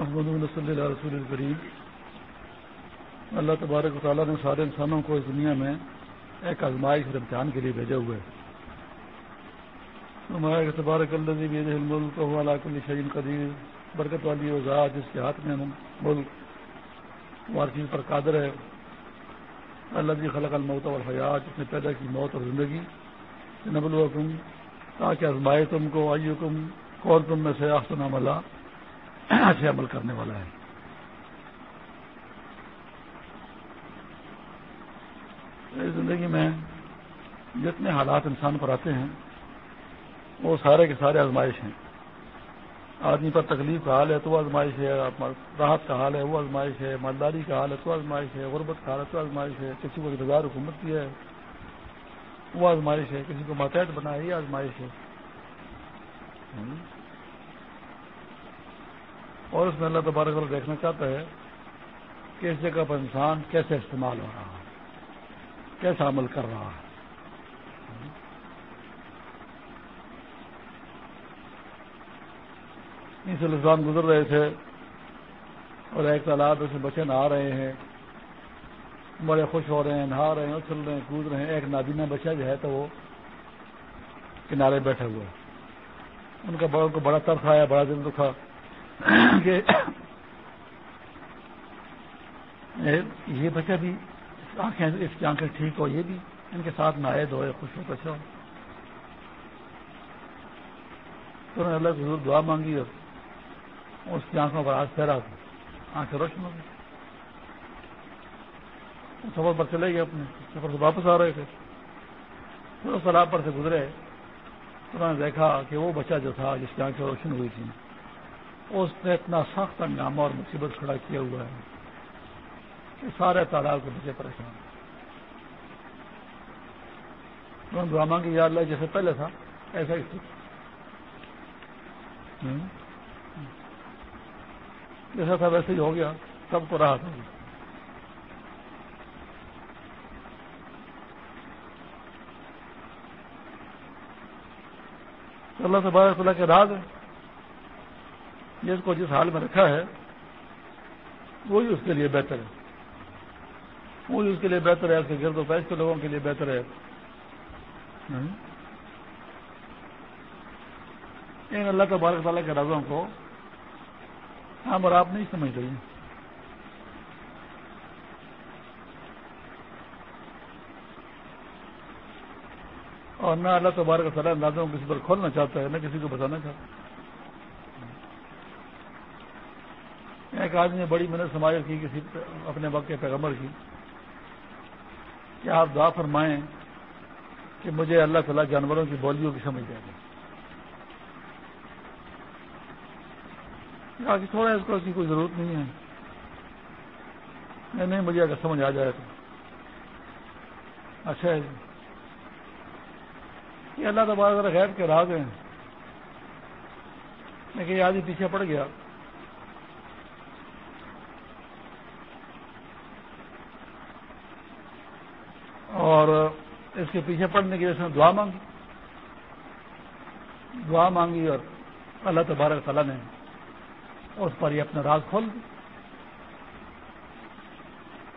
محمد صلی اللہ رسول الکریم اللہ تبارک و تعالیٰ نے سارے انسانوں کو اس دنیا میں ایک آزمائش اور امتحان کے لیے بھیجا ہوا ہے۔ تبارک اللہ ملک کل شعین قدیر۔ برکت والی وضاحت جس کے ہاتھ میں ملک ہر چیز پر قادر ہے۔ اللہ جی خلق الموت اور حیات جس نے پیدا کی موت اور زندگی۔ نبل وکم تاکہ آزمائے تم کو آئی حکم کون تم میں سے آخر عملہ۔ اچھے عمل کرنے والا ہے۔ زندگی میں جتنے حالات انسان پر آتے ہیں، وہ سارے کے سارے آزمائش ہیں۔ آدمی پر تکلیف کا حال ہے تو آزمائش ہے، راحت کا حال ہے وہ آزمائش ہے، مالداری کا حال ہے تو آزمائش ہے، غربت کا حال ہے تو آزمائش ہے، کسی کو اقتدار حکومت کی ہے وہ آزمائش ہے، کسی کو ماتحت بنا ہے، یہ آزمائش ہے۔ اور اس میں اللہ تبارک دیکھنا چاہتا ہے کہ اس جگہ پر انسان کیسے استعمال ہو رہا ہے کیسا عمل کر رہا ہے۔ اس الزام گزر رہے تھے اور ایک تالاب سے بچے نہا رہے ہیں، بڑے خوش ہو رہے ہیں، نہا رہے ہیں اچھل رہے ہیں، کود رہے ہیں۔ ایک نابینا بچہ جو ہے تو وہ کنارے بیٹھے ہوئے۔ ان کا بڑوں کو بڑا ترس آیا، بڑا دل دکھا۔ کہ یہ بچہ بھی آنکھیں اس کی آنکھیں ٹھیک ہو، یہ بھی ان کے ساتھ نہ دھوئے خوش ہو اچھا ہو۔ تو نے اللہ ضرور دعا مانگی اور اس کی آنکھوں پر آج پھیرا آنکھیں روشن ہو گئی۔ سفر پر چلے گئے اپنے، سفر سے واپس آ رہے تھے۔ پھر اس سلاب پر سے گزرے۔ تو انہوں نے دیکھا کہ وہ بچہ جو تھا، جس کی آنکھیں روشن ہوئی تھی اس نے اتنا سخت انگامہ اور مصیبت کھڑا کیا ہوا ہے کہ سارے تالاب کے بچے پریشان دعا مانگی، یا اللہ، جیسے پہلے تھا، ایسا ہی جیسا تھا ویسے ہی ہو گیا، سب کو راحت ہوگی اللہ سے بارہ اللہ کے راز ہے جس کو جس حال میں رکھا ہے وہی اس کے لیے بہتر ہے۔ وہی اس کے لیے بہتر ہے، اس کے گرد و پیش کے لوگوں کے لیے بہتر ہے۔ ان اللہ کے بارک تعالیٰ کے رازوں کو ہم اور آپ نہیں سمجھ رہی اور نہ اللہ تبارک تعالیٰ اندازوں کو کسی پر کھولنا چاہتا ہے، نہ کسی کو بتانا چاہتا ایک آدمی نے بڑی محنت سماج کی کسی اپنے وقت کے پیغمبر کی۔ کہ آپ دعا فرمائیں کہ مجھے اللہ تعالیٰ جانوروں کی بولیوں کی سمجھ دے گا تھوڑا اس کو کی کوئی ضرورت نہیں ہے۔ نہیں نہیں، مجھے اگر سمجھ آ جائے تو۔ اچھا ہے۔ یہ اللہ تبارک غیر کے راز ہیں۔ لیکن یہ آدمی پیچھے پڑ گیا۔ اور اس کے پیچھے پڑنے کی وجہ سے دعا مانگی۔ دعا مانگی اور اللہ تبارک تعالیٰ نے اس پر یہ اپنا راز کھول دی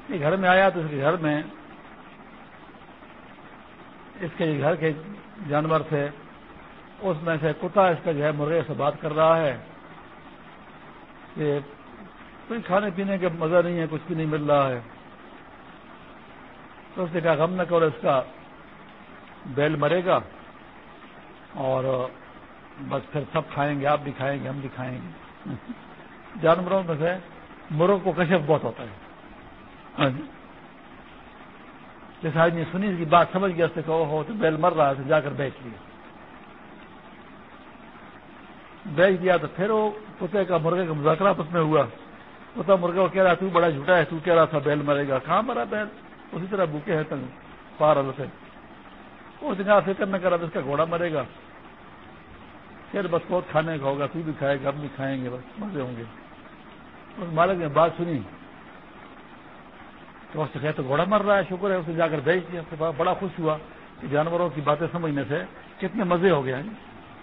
یہ گھر میں آیا تو اس کے گھر میں اس کے گھر کے جانور تھے۔ اس میں سے کتا اس کا جو ہے مرغے سے بات کر رہا ہے۔ کہ کوئی کھانے پینے کا مزہ نہیں ہے، کچھ بھی نہیں مل رہا ہے۔ تو اس نے کہا، غم نہ کرو، اس کا بیل مرے گا اور بس پھر سب کھائیں گے، آپ بھی کھائیں گے، ہم بھی کھائیں گے۔ جانوروں میں سے مرغ کو کشف بہت ہوتا ہے۔ ہاں جی۔ جیسے آدمی سنی اس کی بات، سمجھ گیا، اس سے کہو ہو تو بیل مر رہا ہے جا کر بیچ لیا۔ بیچ دیا تو پھر وہ کتے کا مرغے کا مذاکرہ آپس میں ہوا۔ کتا مرغے کو کہہ رہا تو بڑا جھوٹا ہے، تو کہہ رہا تھا بیل مرے گا۔ کہاں مرا بیل؟ اسی طرح بھوکے ہیں تنگ، پار سے اس دن فکر نہ کرا تو اس کا گھوڑا مرے گا۔ پھر بس بہت کھانے کا ہوگا تو بھی کھائے گا، ہم بھی کھائیں گے، بس مزے ہوں گے۔ اس مالک نے بات سنی۔ تو اس سے تو گھوڑا مر رہا ہے، شکر ہے اسے جا کر بھیج دیا۔ بڑا خوش ہوا کہ جانوروں کی باتیں سمجھنے سے کتنے مزے ہو گئے ہیں۔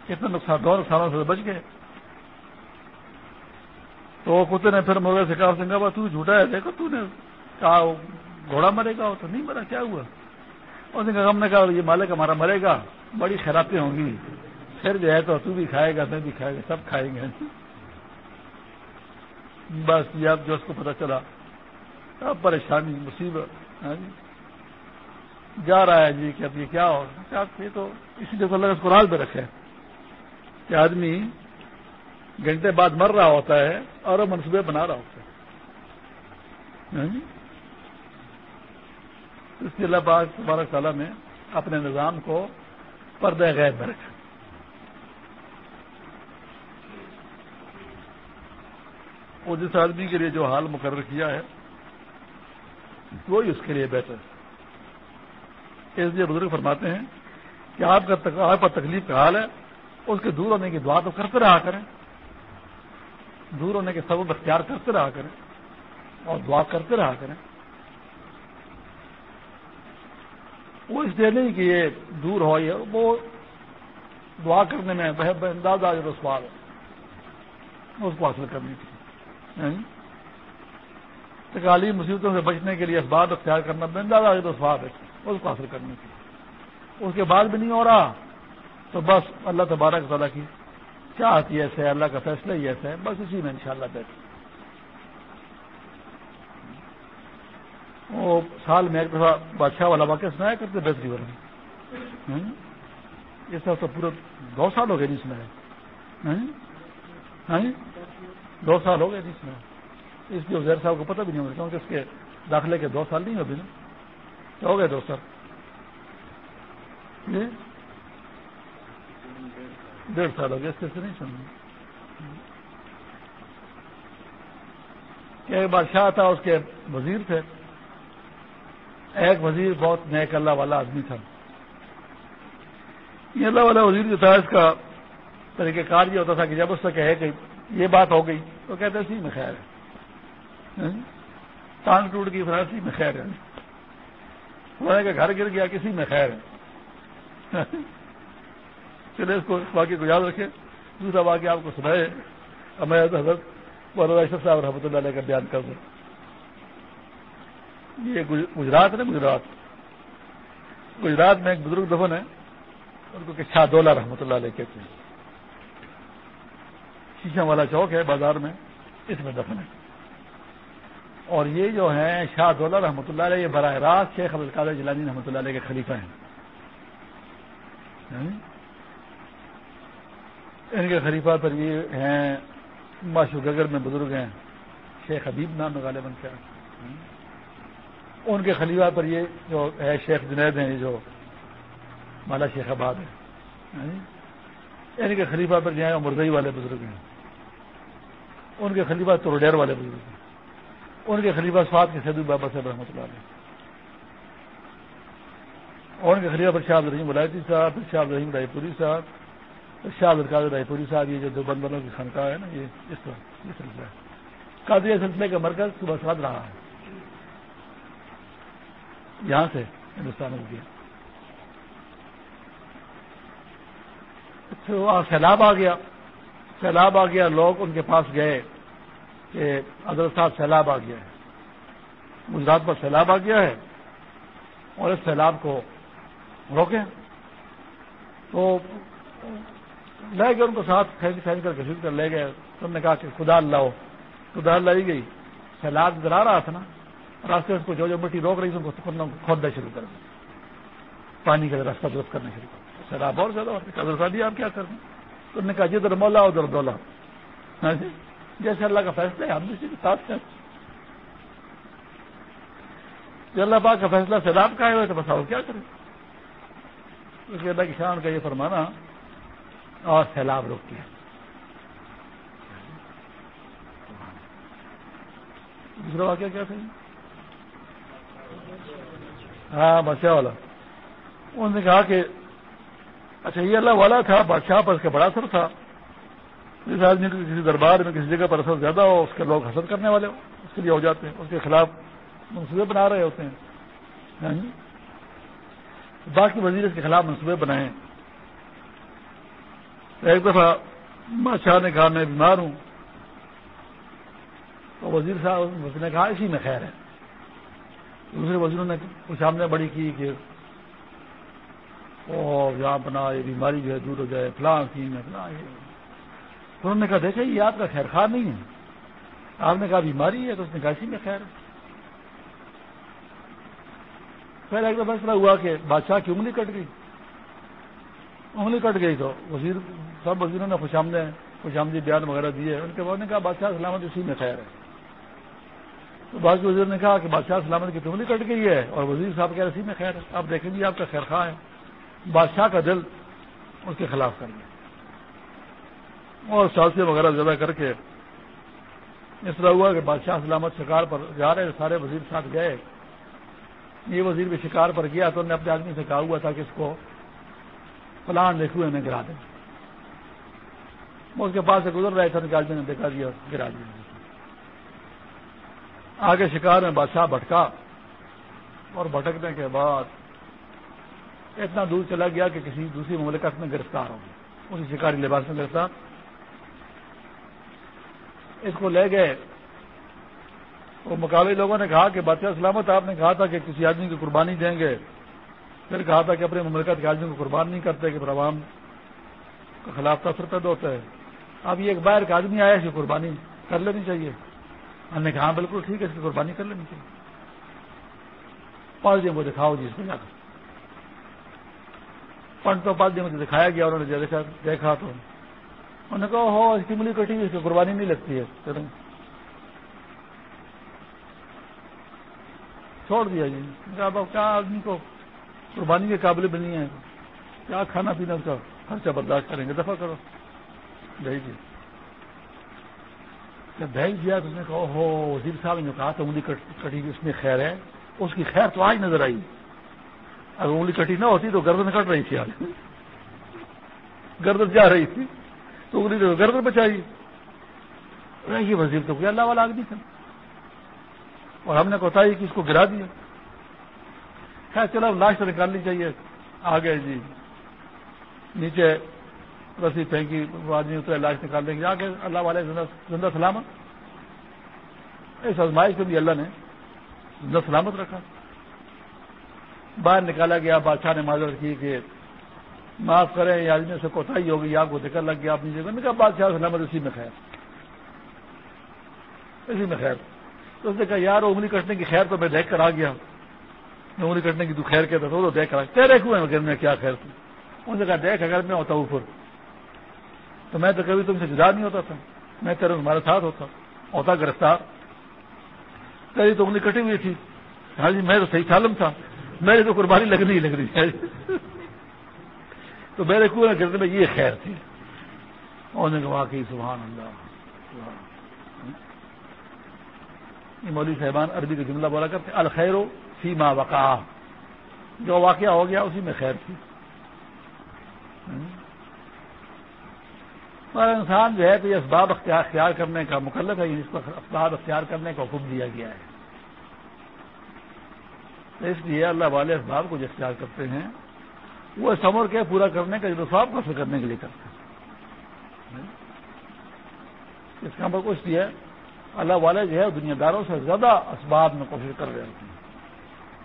کتنے نقصان دو نقصانوں سے بچ گئے۔ تو کتے نے پھر مرغے سے کہا سنگا تو جھوٹا ہے، دیکھو تو نے کہا گھوڑا مرے گا، وہ تو نہیں مرا، کیا ہوا؟ اس نے کہا، ہم نے کہا، یہ مالک ہمارا مرے گا، بڑی خیراتیں ہوں گی۔ پھر جو ہے تو تو بھی کھائے گا، میں بھی کھائے گا، سب کھائیں گے۔ بس، یہ اب جو اس کو پتا چلا، اب پریشانی، مصیبت ہاں جی۔ جا رہا ہے جی کہ اب یہ کیا ہو؟ یہ تو اسی لیے اللہ اس قرآن پہ رکھے کہ آدمی گھنٹے بعد مر رہا ہوتا ہے اور وہ منصوبے بنا رہا ہوتا ہے۔ ہاں جی۔ اس کے اللہ پاک تبارک تعالیٰ نے اپنے نظام کو پردہ غیر میں رکھا۔ وہ جس آدمی کے لیے جو حال مقرر کیا ہے، وہی اس کے لیے بہتر ہے۔ اس لیے بزرگ فرماتے ہیں کہ آپ کا آپ کا تکلیف کا حال ہے، اس کے دور ہونے کی دعا تو کرتے رہا کریں۔ دور ہونے کے سبب اختیار کرتے رہا کریں اور دعا کرتے رہا کریں۔ وہ اس لیے نہیں کہ یہ دور ہو، یہ وہ دعا کرنے میں اندازہ یعنی جو سوال ہے۔ اس کو حاصل کرنی تھی۔ تکالی مصیبتوں سے بچنے کے لیے اسباب اختیار کرنا بندہ تو سواب ہے۔ اس کو حاصل کرنے کی اس کے بعد بھی نہیں ہو رہا۔ تو بس اللہ تبارک تعالیٰ کی چاہتی ایسے اللہ کا فیصلہ ہی ایسا ہے۔ بس اسی میں انشاءاللہ شاء وہ سال میں ایک دفعہ بادشاہ والا واقعہ سنایا کرتے بہتری والا یہ سب تو پورا دو سال ہو گئے نہیں سنایا۔ ہاں؟ ہاں؟ دو سال ہو گئے جی جس میں اس لیے زیر صاحب کو پتہ بھی نہیں ہوگا کیونکہ اس کے داخلے کے دو سال نہیں ہوتے نا۔ کیا ہو گئے دو سال۔ ہاں؟ ڈیڑھ سال ہو گیا اس سے نہیں سمجھ ایک بادشاہ تھا، اس کے وزیر تھے۔ ایک وزیر بہت نیک اللہ والا آدمی تھا۔ یہ اللہ والا وزیر جو تھا، اس کا طریقہ کار یہ ہوتا تھا کہ جب اس سے کہے کہ یہ بات ہو گئی تو کہتے اسی میں خیر ہے۔ ہاں؟ ٹانگ ٹوٹ گئی فراسی میں خیر ہے۔ کہ گھر گر گیا، کسی میں خیر ہے۔ چلے، اس کو باقی کو یاد رکھے دوسرا واقعہ آپ کو سنائے میں حضرت مولانا اشرف صاحب رحمۃ اللہ علیہ کا بیان کر دوں۔ یہ گجرات ہے گجرات۔ گجرات میں ایک بزرگ دفن ہے، ان کو کہ شاہ دولہ رحمۃ اللہ علیہ کہتے ہیں۔ شیشم والا چوک ہے بازار میں، اس میں دفن ہے۔ اور یہ جو ہیں شاہ دولہ رحمۃ اللہ علیہ، یہ براہ راست شیخ القادر جلانی رحمۃ اللہ علیہ کے خلیفہ ہیں۔ یعنی ان کے خلیفہ پر یہ ہیں، ماشو گگر میں بزرگ ہیں، شیخ حبیب نام غالباً کیا۔ ان کے خلیفہ پر یہ جو ہے شیخ جنید ہیں، یہ جو مالا شیخ آباد ہے یعنی ان کے خلیفہ پر جو ہے مرزئی والے بزرگ ہیں۔ ان کے خلیفہ توڑیر والے بزرگ ہیں۔ ان کے خلیفہ سواد کے سیدو بابا صاحب رحمۃ اللہ علیہ۔ اور ان کے خلیفہ پر شاہ رحیم ولایتی صاحب پھر شاہ رحیم رائے پوری صاحب پھر شاہ القاد رائے پوری صاحب، یہ جو دو بندروں کی خنقاہ ہے نا، یہ اس طرح یہ سلسلہ ہے۔ قادری سلسلے کا مرکز صبح سات رہا ہے۔ یہاں سے ہندوستان میں گیا۔ سیلاب آ گیا۔ سیلاب آ گیا، لوگ ان کے پاس گئے کہ حضرت صاحب سیلاب آ گیا ہے۔ گجرات پر سیلاب آ گیا ہے اور اس سیلاب کو روکیں۔ تو لے گئے ان کو ساتھ، پھینک پھینک کر گھسیٹ کر لے گئے۔ انہوں نے کہا کہ خدا اللہ ہو، خدا اللہ ہی گئی۔ سیلاب ادھر آ رہا تھا نا۔ راستے اس کو جو جو مٹی روک رہی ان کو کھودنا شروع کر دیا۔ پانی کا راستہ درست کرنا شروع کر سیلاب اور زیادہ ہوتے آپ کیا کر دیں تو نے کہا جی، جدھر مولا، ادھر دولا۔ ہاں جی؟ جیسے اللہ کا فیصلہ ہے، ہم بھی کے ساتھ ہیں۔ جو اللہ پاک کا فیصلہ سیلاب کا ہے تو بس آؤ کیا کریں؟ کیونکہ اللہ کی شان کا یہ فرمانا، اور سیلاب روک کیا دوسرا واقعہ کیا تھا؟ ہاں بادشاہ والا۔ انہوں نے کہا کہ اچھا یہ اللہ والا تھا، بادشاہ پر اس کا بڑا اثر تھا۔ جس آدمی کو کسی دربار میں، کسی جگہ پر اثر زیادہ ہو، اس کے لوگ حسد کرنے والے ہو اس کے لیے ہو جاتے ہیں، اس کے خلاف منصوبے بنا رہے ہوتے ہیں۔ ہاں جی؟ باقی وزیر اس کے خلاف منصوبے بنائے ایک دفعہ بادشاہ نے کہا، میں بیمار ہوں۔ تو وزیر صاحب نے کہا، اسی میں خیر ہے۔ دوسرے وزیروں نے کچھ ہم نے بڑی کی کہ یہاں بنا، یہ بیماری جو ہے دور ہو جائے، فلاں سیم ہے۔ فلاں انہوں نے کہا دیکھا یہ آپ کا خیر خواہ نہیں ہے۔ آپ نے کہا بیماری ہے، تو اس نے کہا اسی میں خیر ہے۔ پھر ایک دفعہ فیصلہ ہوا کہ بادشاہ کی انگلی کٹ گئی۔ انگلی کٹ گئی تو وزیر، سب وزیروں نے خوش آمدے خوش آمدی بیان وغیرہ دیے۔ ان کے بعد نے کہا، بادشاہ سلامت اسی میں خیر ہے۔ تو باقی وزیر نے کہا کہ بادشاہ سلامت کی انگلی کٹ گئی ہے اور وزیر صاحب کہہ رہے اسی میں خیر ہے۔ آپ دیکھیں گے، آپ کا خیر خواہ ہے۔ بادشاہ کا دل اس کے خلاف کر گیا اور سازی وغیرہ زیادہ کر کے اس طرح ہوا کہ بادشاہ سلامت شکار پر جا رہے سارے وزیر ساتھ گئے۔ یہ وزیر بھی شکار پر گیا تو انہوں نے اپنے آدمی سے کہا ہوا تھا کہ اس کو پلان دیکھے ہوئے انہیں گرا دیں۔ اس کے پاس سے گزر رہے تھے آدمی نے دیکھا جی دیا گرا دیا۔ آگے شکار میں بادشاہ بھٹکا۔ اور بھٹکنے کے بعد اتنا دور چلا گیا کہ کسی دوسری مملکت میں گرفتار ہو گیا۔ اسی شکاری لباس میں گرفتار۔ اس کو لے گئے۔ وہ مقابلے لوگوں نے کہا کہ بادشاہ سلامت، آپ نے کہا تھا کہ کسی آدمی کی قربانی دیں گے۔ پھر کہا تھا کہ اپنے مملکت کے آدمی کو قربان نہیں کرتے کہ عوام کے خلاف تاثر ہوتا ہے اب یہ ایک باہر کا آدمی آیا اس کی قربانی کر لینی چاہیے۔ ہم نے کہا ہاں، بالکل ٹھیک ہے اس کی قربانی کر لینی چاہیے پانچ دن کو دکھاؤ جی اس کو جا کر پانچ تو پانچ دن مجھے دکھایا گیا انہوں نے دیکھا تو۔ انہوں نے کہا ہو اس کی ملی کٹی ہوئی اس کی قربانی نہیں لگتی ہے۔ چھوڑ دیا جی۔ کہا کیا آدمی کو قربانی کے قابل بھی نہیں ہے؟ کیا کھانا پینا اس کا خرچہ برداشت کریں گے؟ دفاع کرو۔ بھائی جی جب بھیج دیا تو اس نے کہا ہو وزیر صاحب نے کہا تو انگلی کٹی اس میں خیر ہے۔ اس کی خیر تو آج نظر آئی۔ اگر انگلی کٹی نہ ہوتی تو گردن کٹ رہی تھی آج۔ گردن جا رہی تھی تو انگلی تو گردن بچائی۔ یہ وزیر تو کوئی اللہ والا آدمی تھا۔ اور ہم نے کوتا کہ اس کو گرا دیا۔ خیر، چلو لاش تو نکالنی چاہیے۔ آگے جی۔ نیچے رسی پھینکی، وہ آدمی اترے لاش نکالنے کی آگے اللہ والے زندہ سلامت۔ اس ازمائش کو بھی اللہ نے زندہ سلامت رکھا۔ باہر نکالا گیا، بادشاہ نے معذرت کی کہ معاف کریں، یہ آدمی سے کوتا ہی ہوگی آپ کو ذکر لگ گیا، اپنی جگہ۔ نے کہا، بادشاہ سلامت، اسی میں خیر۔ اسی میں خیر۔ تو اس نے کہا، یار، انگلی کٹنے کی خیر تو میں دیکھ کر آ گیا۔ میں انگلی کٹنے کی تو خیر کہتا تھا تو دیکھ کر تیرے ہوئے میں کیا خیر تھی؟ انہوں نے کہا، دیکھ، اگر میں ہوتا ہوں پھر۔ تو میں تو کبھی تم سے جدا نہیں ہوتا تھا۔ میں تیرے تمہارے ساتھ ہوتا۔ ہوتا گرفتار۔ تیری تو انگلی کٹی ہوئی تھی۔ ہاں جی میں تو صحیح سالم تھا۔ میری تو قربانی لگنی ہی لگ رہی تو میرے کنویں گرنے میں یہ خیر تھی۔ انہوں نے کہا کہ سبحان اللہ۔ یہ مولوی صاحبان عربی کا جملہ بولا کرتے الخیر و فیما وقع۔ جو واقعہ ہو گیا، اسی میں خیر تھی۔ اور انسان جو ہے تو یہ اسباب اختیار اختیار کرنے کا مکلف ہے یعنی اس کو اسباب اختیار کرنے کا حکم دیا گیا ہے۔ اس لیے اللہ والے اسباب کو جو اختیار کرتے ہیں، وہ سمر کے پورا کرنے کا، جو سواب حاصل کرنے کے لیے کرتے ہیں۔ اس کا مطلب اس لیے اللہ والے جو ہے، دنیا داروں سے زیادہ اسباب میں کوشش کر رہے ہوتے ہیں۔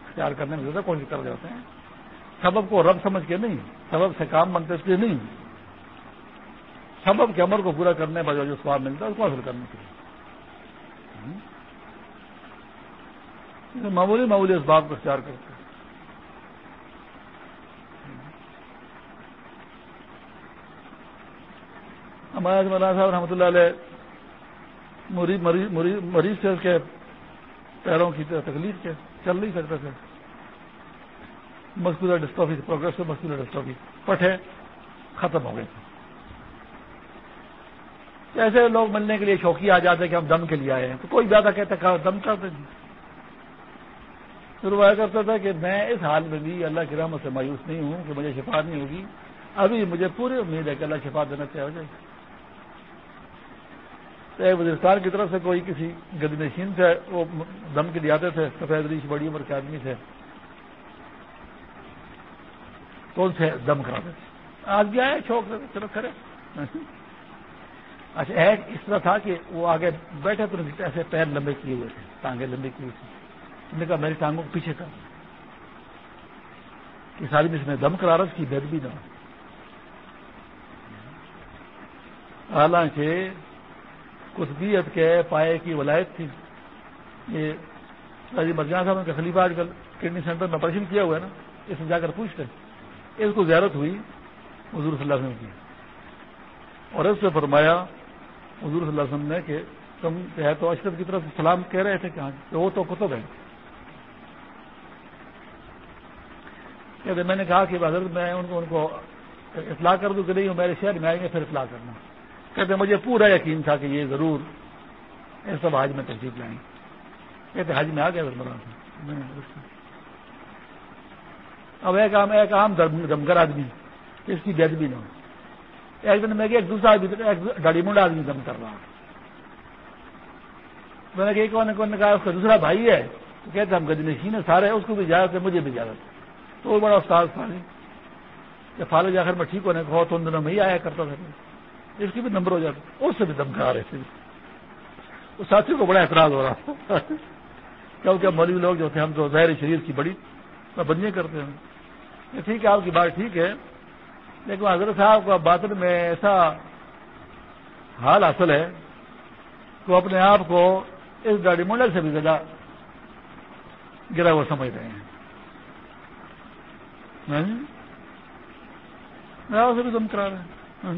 اختیار کرنے میں زیادہ کوشش کر رہے ہوتے ہیں۔ سبب کو رب سمجھ کے نہیں، سبب سے کام بنتے اس لیے نہیں۔ سبب کے عمر کو پورا کرنے پر جو سواب ملتا ہے اس کو حاصل کرنے کے لیے۔ معمولی معمولی اسباب کو اختیار کرتے ہیں۔ ہمارے مولانا صاحب رحمۃ اللہ علیہ مریض سے اس کے پیروں کی تکلیف کے، چل نہیں سکتے تھے muscular dystrophy progress muscular dystrophy پٹھے ختم ہو گئے۔ تھے ایسے لوگ ملنے کے لیے شوقی آ جاتے کہ ہم دم کے لیے آئے ہیں۔ تو کوئی زیادہ کہتا کہ ہاں، دم کرتے نہیں پھر وہ کرتا تھا کہ میں اس حال میں بھی اللہ کی رحمت سے مایوس نہیں ہوں کہ مجھے شفا نہیں ہوگی۔ ابھی مجھے پوری امید ہے کہ اللہ شفا دینا چاہے ہو جائے۔ وزیرستان کی طرف سے کوئی کسی گدی نشین سے وہ دم کے لیے آتے تھے۔ سفید ریش بڑی عمر کے آدمی سے کون سے دم کراتے تھے آج بھی آئے، شوق چلو کرے اچھا ایک اس طرح تھا کہ وہ آگے بیٹھے تو ایسے پیر لمبے کیے ہوئے تھے، ٹانگیں لمبی کی ہوئی تھی نے کہا، میری ٹانگوں کو پیچھے کر کہ ساری میں اس میں دم کرارس کی بید بھی نہ ہو حالانکہ قطبیت کے پائے کی ولایت تھی۔ یہ مرجان صاحب کا خلیفہ آج کل کڈنی سینٹر میں آپریشن کیا ہوا ہے نا، اس میں جا کر پوچھتے اس کو زیارت ہوئی حضور صلی اللہ علیہ وسلم کی۔ اور اس سے فرمایا حضور صلی اللہ علیہ وسلم نے کہ تم ہے تو اشرف کی طرف سلام کہہ رہے تھے کہ ہاں جی، وہ تو کتب ہے کہتے میں نے کہا کہ حضرت، میں ان کو ان کو اطلاع کر دوں کہ نہیں میرے شہر میں آئیں گے، پھر اطلاع کرنا۔ کہتے مجھے پورا یقین تھا کہ یہ ضرور یہ سب حج میں تشریف لائیں۔ کہتے حج میں آ گیا اب ایک عام ایک عام دمگر آدمی، اس کی بیت بھی نہ ہو۔ ایک دن میں ایک دوسرا ڈاڑی منڈا آدمی دم کر رہا میں نے کہا کون کون نے کہا، اس کا دوسرا بھائی ہے۔ تو کہتے ہم گجنشین سارے، اس کو بھی اجازت ہے، مجھے بھی اجازت تو وہ بڑا استاد فالج جب فالج آخر میں ٹھیک ہونے کو تو ان دنوں میں ہی آیا کرتا تھا۔ اس کی بھی نمبر ہو جاتا اس سے بھی دم کرا رہے تھے۔ اس ساتھی کو بڑا اعتراض ہو رہا کیونکہ مولوی لوگ جو تھے، ہم تو ظاہر شریر کی بڑی پابندیاں کرتے ہیں۔ ٹھیک ہے، آپ کی بات ٹھیک ہے۔ لیکن حضرت صاحب کا باطن میں ایسا حال حاصل ہے کہ وہ اپنے آپ کو اس گاڑی ماڈل سے بھی زیادہ گرا ہوا سمجھ رہے ہیں۔ ہاں جی؟ سے بھی دم کرا رہے ہیں کہ ہاں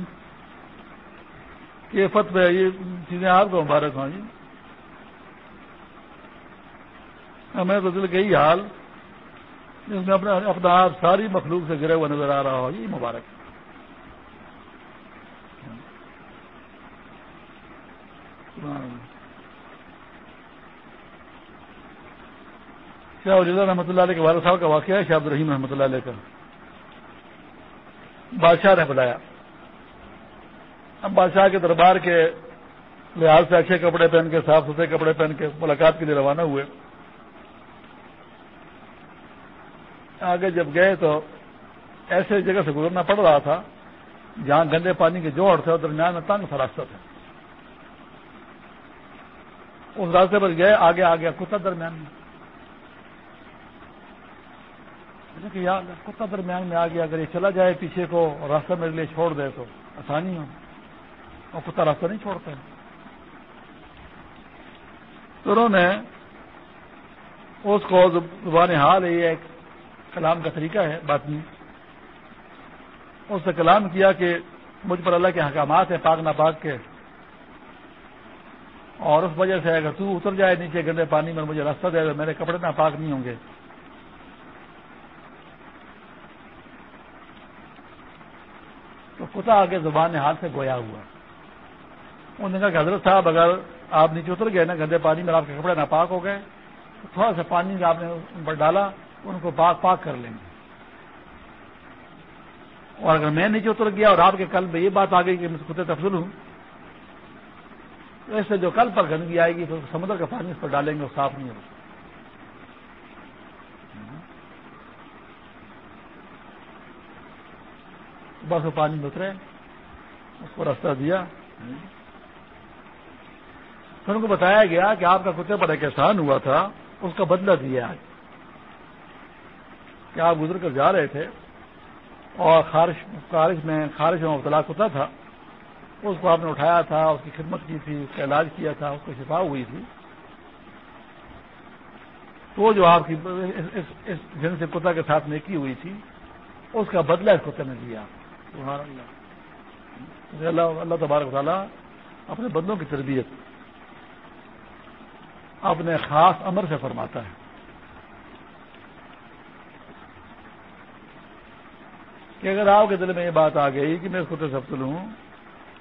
جی؟ فتح یہ چیزیں آپ کو مبارک ہوں جی۔ ہمیں تو دل گئی حال، جس میں اپنا اپنا آپ ساری مخلوق سے گرے ہوا نظر آ رہا ہو۔ یہ مبارک۔ شاہ وجود رحمۃ اللہ علیہ کے والد صاحب کا واقعہ ہے، شاہ الرحیم رحمۃ اللہ علیہ کا۔ بادشاہ نے بلایا۔ اب بادشاہ کے دربار کے لحاظ سے اچھے کپڑے پہن کے، صاف ستھرے کپڑے پہن کے ملاقات کے لیے روانہ ہوئے۔ آگے جب گئے تو ایسے جگہ سے گزرنا پڑ رہا تھا جہاں گندے پانی کے جوڑ تھے اور درمیان میں تنگ تھا راستہ تھا۔ اس راستے پر گئے، آگے آ گیا کتا درمیان میں۔ کہ یار، کتا درمیان میں آ گیا، اگر یہ چلا جائے پیچھے کو اور راستہ میرے لیے چھوڑ دے تو آسانی ہو۔ اور کتا راستہ نہیں چھوڑتا۔ ہے تو انہوں نے اس کو زبان حال ہے، یہ ایک کلام کا طریقہ ہے، بات نہیں۔ اس سے کلام کیا کہ مجھ پر اللہ کے حکامات ہیں، پاک نہ پاک کے۔ اور اس وجہ سے اگر تو اتر جائے نیچے گندے پانی میں مجھے راستہ دے تو میرے کپڑے نہ پاک نہیں ہوں گے۔ تو آگے زبان حال سے گویا ہوا۔ انہوں نے کہا کہ حضرت صاحب، اگر آپ نیچے اتر گئے نا، گندے پانی میں آپ کے کپڑے ناپاک ہو گئے، تو تھوڑا سا پانی آپ نے ان پر ڈالا، ان کو پاک پاک کر لیں گے۔ اور اگر میں نیچے اتر گیا اور آپ کے کل میں یہ بات آ گئی کہ میں کتے تفصیل ہوں، تو ایسے جو کل پر گندگی آئے گی تو سمندر کا پانی اس پر ڈالیں گے وہ صاف نہیں ہوگا بس وہ پانی میں اترے، اس کو راستہ دیا۔ پھر ان کو بتایا گیا کہ آپ کا کتے پر ایک احسان ہوا تھا، اس کا بدلہ دیا آج کہ آپ گزر کر جا رہے تھے اور خارش خارش میں خارش میں مبتلا کتا تھا۔ اس کو آپ نے اٹھایا تھا، اس کی خدمت کی تھی، اس کا علاج کیا تھا، اس کو شفا ہوئی تھی۔ تو جو آپ کی جن سے کتا کے ساتھ نیکی ہوئی تھی، اس کا بدلہ اس کتے نے دیا۔ اللہ۔ اللہ تبارک تعالیٰ اپنے بندوں کی تربیت اپنے خاص امر سے فرماتا ہے۔ کہ اگر آپ کے دل میں یہ بات آ گئی کہ میں اس کتے سب تلوں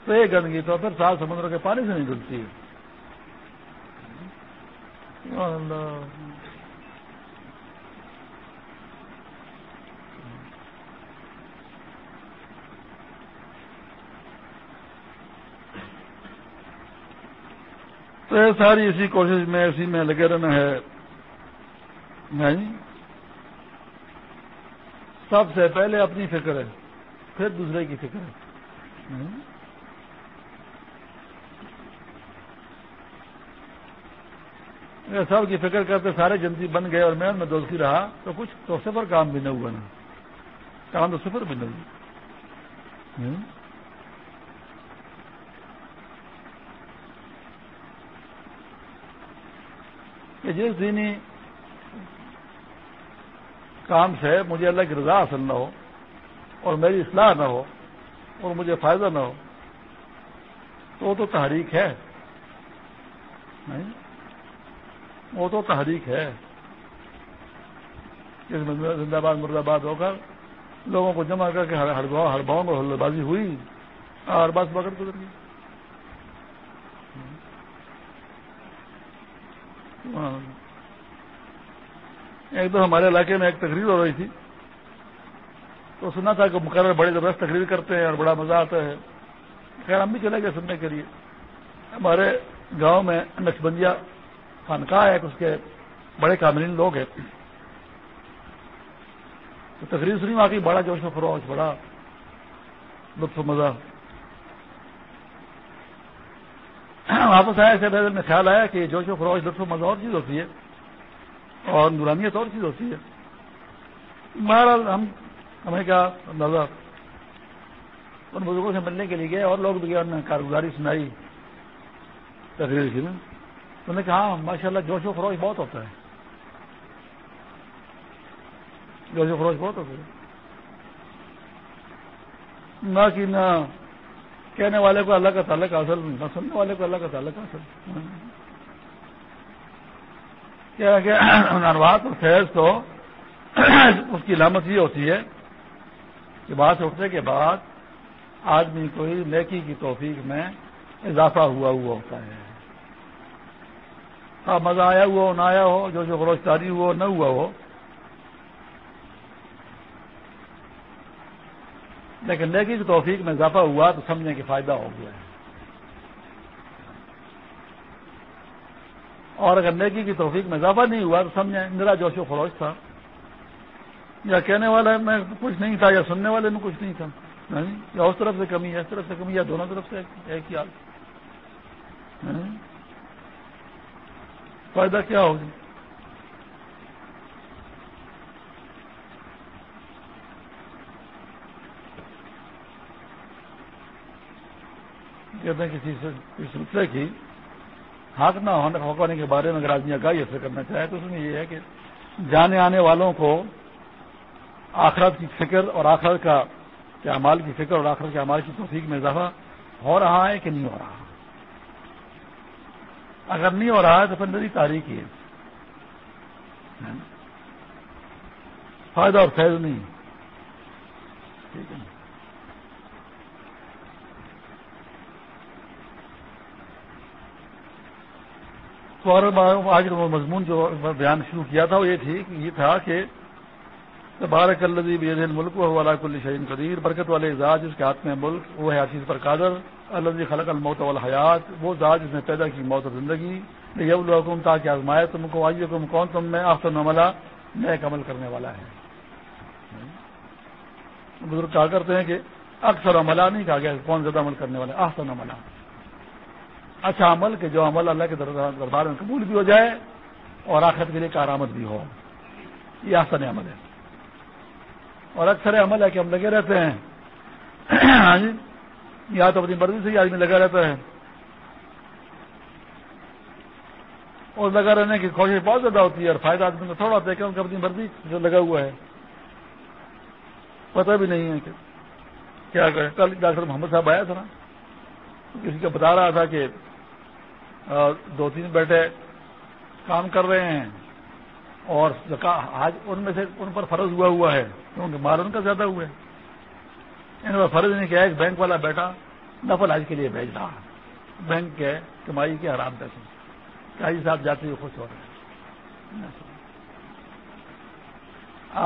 تو یہ گندگی تو پھر سات سمندر کے پانی سے نہیں دھلتی تو یہ ساری اسی کوشش میں، اسی میں لگے رہنا ہے۔ سب سے پہلے اپنی فکر ہے، پھر دوسرے کی فکر ہے۔ سب کی فکر کرتے سارے جنتی بن گئے اور میں ان میں دوستی رہا، تو کچھ تو صفر کام بھی نہ ہوا نا۔ کام تو صفر بھی نہ ہوا۔ کہ جس دینی کام سے مجھے اللہ کی رضا حاصل نہ ہو اور میری اصلاح نہ ہو اور مجھے فائدہ نہ ہو، تو وہ تو تحریک ہے۔ وہ تو تحریک ہے۔ زندہ باد، مرد آباد ہو کر لوگوں کو جمع کر کے ہڑباؤں ہڑباؤں میں ہلے بازی ہوئی اور بس بکر گزر گئی۔ ہاں۔ ایک دو ہمارے علاقے میں ایک تقریر ہو رہی تھی۔ تو سنا تھا کہ مقرر بڑے زبردست تقریر کرتے ہیں اور بڑا مزہ آتا ہے۔ خیر، ہم بھی چلے گئے سننے کے لیے۔ ہمارے گاؤں میں نقشبندیا خانقاہ ہے اس کے بڑے کامرین لوگ ہیں۔ تو تقریر سنی، واقعی بڑا جوش و فروغ بڑا لطف و مزہ۔ ہاں، واپس آیا ایسے میں خیال آیا کہ جوش و فروغ لطف و مزہ اور چیز ہوتی ہے، اور نورانیت اور چیز ہوتی ہے۔ بہرحال ہم، ہمیں کیا نظر ان بزرگوں سے ملنے کے لیے گئے اور لوگ بھی گئے، انہوں نے کارگزاری سنائی تقریر کی انہوں نے کہا ہاں ماشاء اللہ جوش و خروش بہت ہوتا ہے۔ جوش و خروش بہت ہوتا ہے۔ نہ کہ نہ کہنے والے کو اللہ کا تعلق حاصل نہ سننے والے کو اللہ کا تعلق حاصل کیا کہ انوات اور فیض تو اس کی علامت یہ ہوتی ہے کہ بات اٹھنے کے بعد آدمی کوئی نیکی کی توفیق میں اضافہ ہوا ہوا ہوتا ہے۔ ہاں مزہ آیا ہوا ہو نہ آیا ہو، جو جو گروشتاری ہوا، نہ ہوا ہو لیکن نیکی کی توفیق میں اضافہ ہوا تو سمجھنے کے فائدہ ہو گیا۔ ہے اور اگر نیکی کی توفیق میں اضافہ نہیں ہوا تو سمجھیں میرا جوش و خروش تھا۔ یا کہنے والے میں کچھ نہیں تھا یا سننے والے میں کچھ نہیں تھا۔ یا اس طرف سے کمی ہے، اس طرف سے کمی یا دونوں طرف سے ایک ہی حال۔ فائدہ کیا ہوگی کہتے ہیں کسی سلسلے کی حق نہ ہونے ہونے کے بارے میں اگر آدمی آگاہی حاصل کرنا چاہے تو اس میں یہ ہے کہ جانے آنے والوں کو آخرت کی فکر اور آخرت کا کہ امال کی فکر اور آخرت کے امال کی توفیق میں اضافہ ہو رہا ہے کہ نہیں ہو رہا؟ اگر نہیں ہو رہا ہے تو پھر میری تاریخ ہے۔ فائدہ اور فیض نہیں۔ ٹھیک ہے۔ تو اور آج مضمون جو بیان شروع کیا تھا وہ یہ تھی کہ یہ تھا کہ بارک الدیب ملک و والا کل قدیر، برکت والے اعزاز جس کے ہاتھ میں ملک، وہ ہے حسیز پر قادر اللہ خلق الموت والحیات، وہ ذات جس نے پیدا کی موت و زندگی یہ حکم تاکہ آزمائے تم کو آئیے حکم کون تم میں آفت عملہ نیک عمل کرنے والا ہے۔ بزرگ کہا کرتے ہیں کہ اکثر عملہ نہیں کہا گیا کون زیادہ عمل کرنے والا آفت عملہ اچھا عمل کہ جو عمل اللہ کے دربار میں قبول بھی ہو جائے اور آخرت کے لیے کارآمد بھی ہو۔ یہ آسن عمل ہے۔ اور اکثر عمل ہے کہ ہم لگے رہتے ہیں۔ ہاں جی یا تو اپنی مرضی سے ہی آدمی لگا رہتا ہے۔ اور لگا رہنے کی کوشش بہت زیادہ ہوتی ہے اور فائدہ آدمی کو تھوڑا ہوتا ہے کہ ان کا اپنی مرضی جو لگا ہوا ہے۔ پتہ بھی نہیں ہے کہ کیا کل ڈاکٹر محمد صاحب آیا تھا نا، کسی کا بتا رہا تھا کہ دو تین بیٹے کام کر رہے ہیں اور آج ان میں سے ان پر فرض ہوا ہوا ہے، کیونکہ مال ان کا زیادہ ہوا ہے۔ ان پر فرض نہیں کیا ایک بینک والا بیٹا نفل آج کے لیے بھیج رہا بینک کے کمائی کے آرام پیسے۔ کاجی صاحب جاتے ہوئے خوش ہو رہے ہیں؟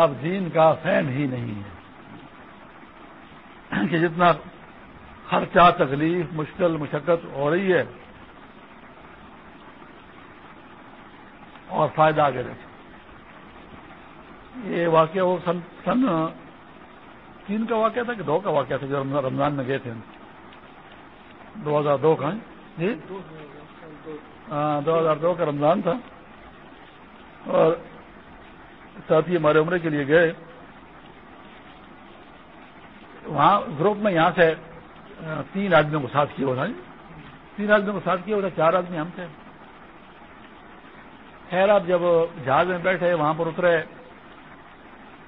آپ دین کا فین ہی نہیں ہے کہ جتنا خرچہ، تکلیف، مشکل، مشقت ہو رہی ہے اور فائدہ آگے رکھے یہ واقعہ وہ سن سن، تین کا واقعہ تھا کہ دو کا واقعہ تھا جو رمضان میں گئے تھے؟ دو ہزار دو کا ہاں؟ جی؟ ہاں، دو ہزار دو کا رمضان تھا۔ اور ساتھی ہمارے عمرے کے لیے گئے۔ وہاں گروپ میں یہاں سے تین آدمیوں کو ساتھ کیا ہونا تین آدمیوں کو ساتھ کیا ہوتا چار آدمی ہم تھے خیر آپ جب جہاز میں بیٹھے، وہاں پر اترے،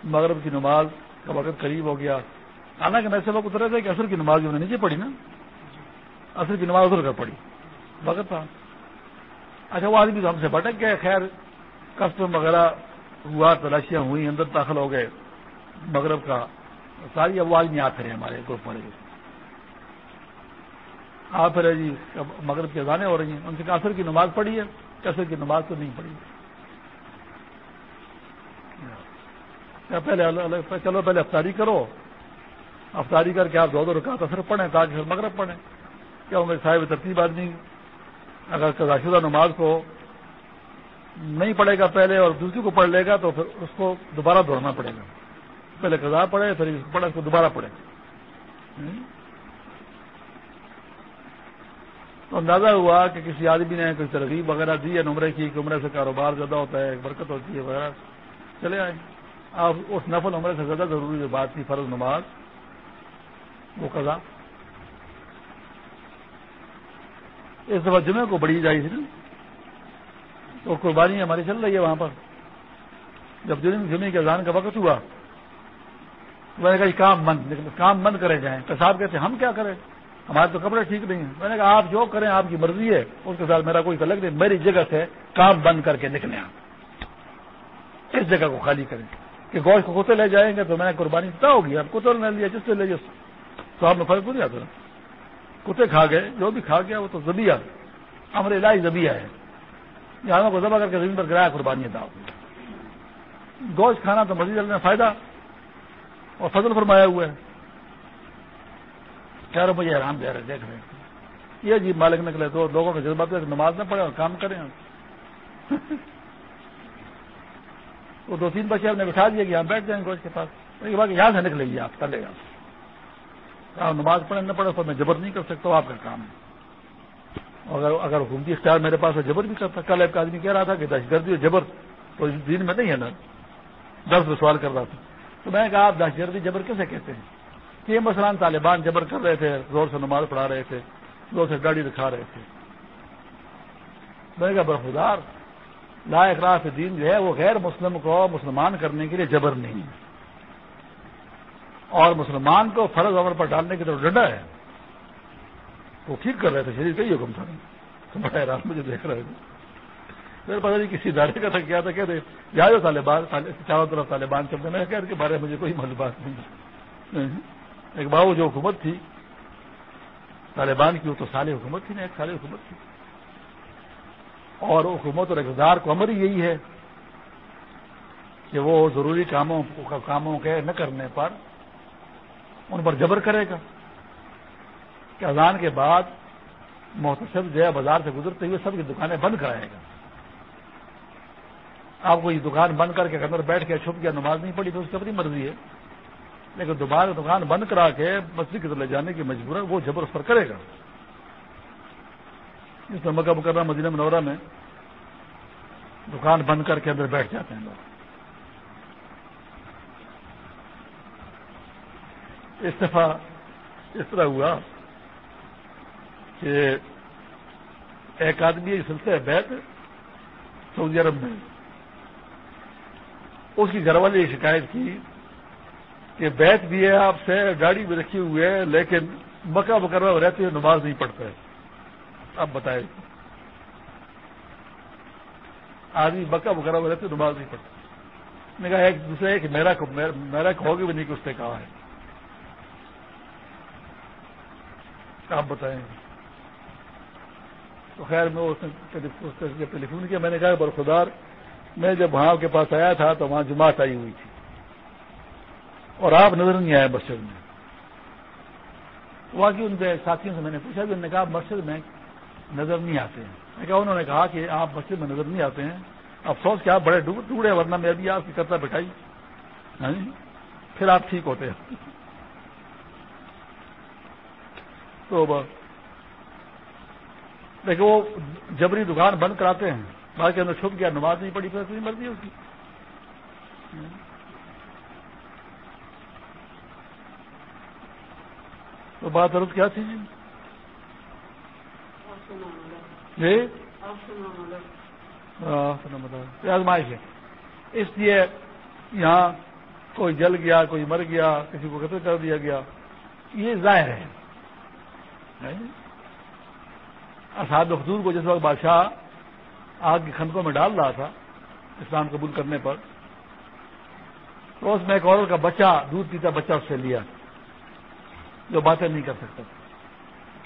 مغرب کی نماز کا وقت قریب ہو گیا۔ حالانکہ میں سے وقت اترے تھے کہ اصل کی نماز جو نیچے پڑی نا۔ اصل کی نماز اتر کر پڑی وقت تھا۔ اچھا وہ آدمی تو ہم سے بھٹک گئے۔ خیر، کسٹم وغیرہ ہوا، تلاشیاں ہوئی اندر داخل ہو گئے۔ مغرب کا ساری آواز نہیں آ پھرے ہمارے گروپ والے۔ آ پھرے جی مغرب کی اذانیں ہو رہی ہیں۔ ان سے کافر کی نماز پڑھی ہے۔ کیسر کی نماز تو نہیں پڑھی۔ پہلے چلو پہلے افطاری کرو۔ افطاری کر کے آپ دو دو رکعت اثر پڑھیں تاکہ پھر مغرب پڑھیں۔ کیا ہوں گے صاحب ترتیب آدمی؟ اگر قضا شدہ نماز کو نہیں پڑھے گا پہلے اور دوسری کو پڑھ لے گا تو پھر اس کو دوبارہ دوڑنا پڑے گا۔ پہلے قضا پڑھے، پھر پڑھے، اس کو دوبارہ پڑھے۔ تو اندازہ ہوا کہ کسی آدمی نے کوئی ترغیب وغیرہ دی ہے نمرے کی، کہ عمرے سے کاروبار زیادہ ہوتا ہے برکت ہوتی ہے، وغیرہ۔ چلے آئے۔ آپ اس نفل عمرے سے زیادہ ضروری جو بات تھی، فرض نماز، وہ قضا۔ اس دفعہ جمعے کو بڑی جائی تھی تو قربانی ہماری چل رہی ہے وہاں پر۔ جب جن جمعے کے اذان کا وقت ہوا میں نے کہا جی، کام بند۔ کام بند کرے جائیں۔ تو صاحب کہتے ہم کیا کریں؟ ہمارے تو کپڑے ٹھیک نہیں ہیں۔ میں نے کہا، آپ جو کریں، آپ کی مرضی ہے۔ اس کے ساتھ میرا کوئی تعلق نہیں۔ میری جگہ سے کام بند کر کے نکلیں آپ۔ اس جگہ کو خالی کریں۔ کہ گوشت کو کتے لے جائیں گے تو میں نے قربانی طے ہوگی اب کتے نے لیا، جس سے لے جس تو آپ نے فرق نہیں آتا کتے کھا گئے، جو بھی کھا گیا، وہ تو زبیا ہمارے علاج زبیا ہے۔ جانوں کو ذبح کر کے زمین پر گرایا، قربانی تھا گوشت کھانا تو مزید میں فائدہ اور فضل فرمایا ہوا ہے۔ چاروں بجے آرام دے رہے دیکھ رہے ہیں۔ یہ جی مالک نکلے تو لوگوں کے جذبات نماز نہ پڑے اور کام کریں وہ دو تین بچے آپ نے بٹھا دیا کہ یہاں بیٹھ جائیں گوشت کے پاس۔ یہاں سے نکلے گی آپ، چلے گا۔ نماز پڑھے نہ پڑے تو میں جبر نہیں کر سکتا آپ کا کام ہے۔ اگر اگر حکومتی اختیار میرے پاس ہے، جبر بھی کرتا۔ کل ایک آدمی کہہ رہا تھا کہ دہشت گردی جبر تو دین میں نہیں ہے نا۔ دس میں سوال کر رہا تھا۔ تو میں نے کہا، آپ دہشت گردی جبر کیسے کہتے ہیں؟ کہ یہ مثلاً طالبان جبر کر رہے تھے، زور سے نماز پڑھا رہے تھے، زور سے گاڑی دکھا رہے تھے۔ میں نے کہا برفدار لا اقراف دین جو ہے وہ غیر مسلم کو مسلمان کرنے کے لیے جبر نہیں ہے۔ اور مسلمان کو فرض عمر پر ڈالنے کی طرف ڈنڈا ہے۔ وہ ٹھیک کر رہے تھے شریر کا ہی حکم تھا۔ بڑا حیران مجھے دیکھ رہے تھے۔ میرے پتا نہیں کسی ادارے کا تھا، کیا تھا، کہتے جا جو طالبان چاروں طرف طالبان چلتے میں کہہ کے بارے میں مجھے کوئی معلومات نہیں ایک باؤ جو حکومت تھی، طالبان کی، وہ تو سال حکومت تھی نا، ایک سال حکومت تھی۔ اور حکومت اور اقتدار کو امر ہی یہی ہے کہ وہ ضروری کاموں کاموں کے نہ کرنے پر ان پر جبر کرے گا کہ اذان کے بعد محتسب جو ہے بازار سے گزرتے ہوئے سب کی دکانیں بند کرائے گا۔ آپ کو یہ دکان بند کر کے اندر بیٹھ کے چھپ گیا نماز نہیں پڑی تو اس کی اپنی مرضی ہے۔ لیکن دوبارہ دکان بند کرا کے بستی کی طرف لے جانے کی مجبور ہے، وہ جبر اس پر کرے گا۔ اس میں مکہ مکرمہ مدینہ منورہ میں دکان بند کر کے اندر بیٹھ جاتے ہیں لوگ۔ اس دفعہ اس طرح ہوا کہ ایک آدمی سلسلہ بیت سعودی عرب میں اس کی گھر والی شکایت کی۔ کہ بیت بھی ہے آپ سے، گاڑی بھی رکھی ہوئی ہے، لیکن مکہ مکرمہ رہتے ہوئے نماز نہیں پڑھتا ہے اب بتائے آدمی مکہ مکرمہ رہتے ہوئے نماز نہیں پڑھتا۔ نے کہا ایک دوسرے کہ میرا میرا کہوگے بھی نہیں کہ اس نے کہا ہے۔ آپ بتائیں۔ تو خیر میں اس نے ٹیلی فون کیا، میں نے کہا برخدار میں جب وہاں کے پاس آیا تھا تو وہاں جماعت آئی ہوئی تھی۔ اور آپ نظر نہیں آئے مسجد میں۔ وہاں کی ان کے ساتھیوں سے میں نے پوچھا کہ انہوں نے کہا مسجد میں نظر نہیں آتے ہیں۔ میں کہا انہوں نے کہا کہ آپ مسجد میں نظر نہیں آتے ہیں۔ افسوس کہ آپ بڑے ٹوڑے ورنہ میں ابھی آپ کی کرتا بٹھائی۔ ہاں جی؟ پھر آپ ٹھیک ہوتے ہیں۔ تو لیکن وہ جبری دکان بند کراتے ہیں۔ باقی اندر چھپ گیا، نماز نہیں پڑی پھر مرضی اس کی۔ تو بات عرض کیا تھی جی؟ جی؟ ہاں، آزمائش ہے۔ اس لیے یہاں کوئی جل گیا، کوئی مر گیا، کسی کو قتل کر دیا گیا، یہ ظاہر ہے۔ اساد حضور کو جس وقت بادشاہ آگ کی خندقوں میں ڈال رہا تھا، اسلام قبول کرنے پر، تو اس میں ایک عورت کا بچہ، دودھ پیتا بچہ اس سے لیا۔ جو باتیں نہیں کر سکتا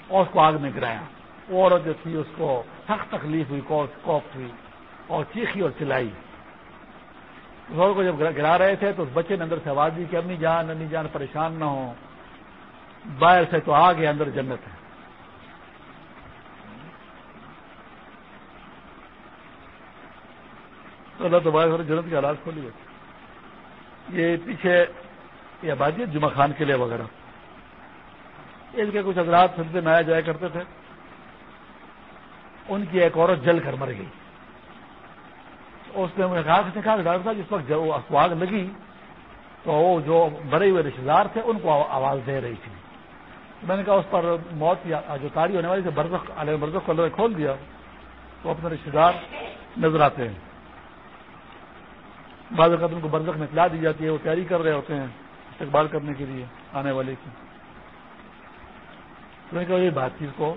اور اس کو آگ میں گرایا۔ عورت جو تھی، اس کو سخت تکلیف ہوئی کوف ہوئی اور چیخی اور چلائی۔ اس کو جب گرا رہے تھے تو اس بچے نے اندر سے آواز دی کہ امی جان امی جان، پریشان نہ ہو۔ باہر سے تو آ گیا اندر جنت ہے۔ اللہ تو باہر جنت کے حالات کھولی یہ پیچھے یہ آبادی جمعہ خان قلعے وغیرہ۔ ان کے کچھ حضرات سلسلے میں آیا جایا کرتے تھے۔ ان کی ایک عورت جل کر مر گئی۔ اس نے مجھے کہا کہ ڈاکٹر صاحب، جس وقت جب آگ لگی، تو وہ جو بڑے ہوئے رشتے دار تھے، ان کو آواز دے رہی تھی۔ میں نے کہا، اس پر موت جو تاری ہونے والی تھی، برزخ، علیہ برزخ کو اللہ کھول دیا۔ تو اپنے رشتے دار نظر آتے ہیں۔ بعض اوقات ان کو برزخ میں دی جاتی ہے، وہ تیاری کر رہے ہوتے ہیں استقبال کرنے کے لیے آنے والے کی۔ میں نے کہا یہ بات چیز کو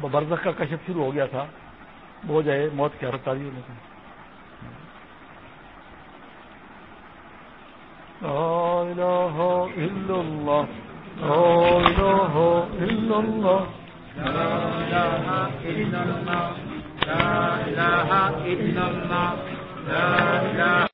برزخ کا کشف شروع ہو گیا تھا، وہ جائے موت کی حرت تاری ہونے کی۔ لا إله إلا الله